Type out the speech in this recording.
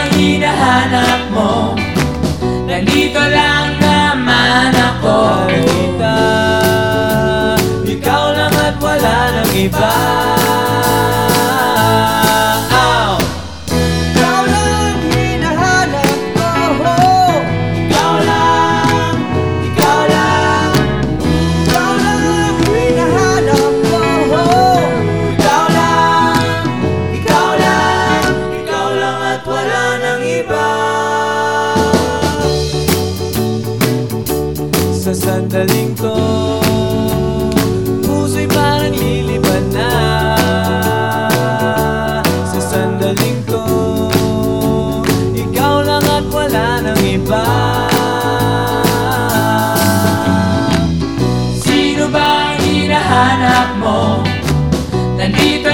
ang hinahanap mo. Nandito lang naman ako. Nandito, ikaw lang at wala ng iba. Sandaling to Puso'y parang lilipad na Sa sandaling to Ikaw lang at wala nang iba. Sino ba ang hinahanap mo? Nandito